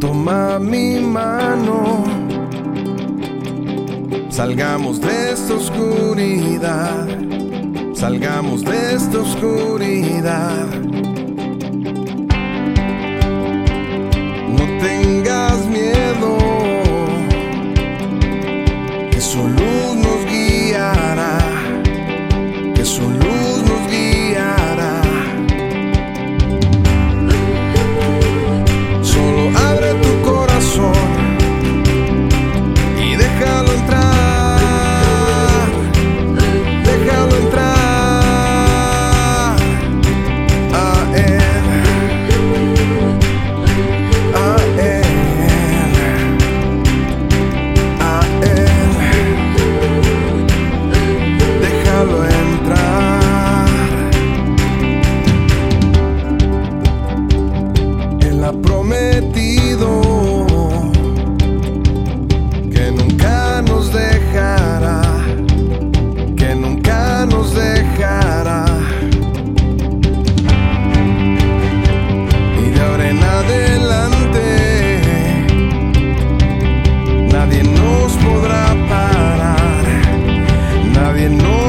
Toma mi mano, salgamos de esta oscuridad, salgamos de esta oscuridad. dejará. Y de ahora en adelante, nadie nos podrá parar, nadie nos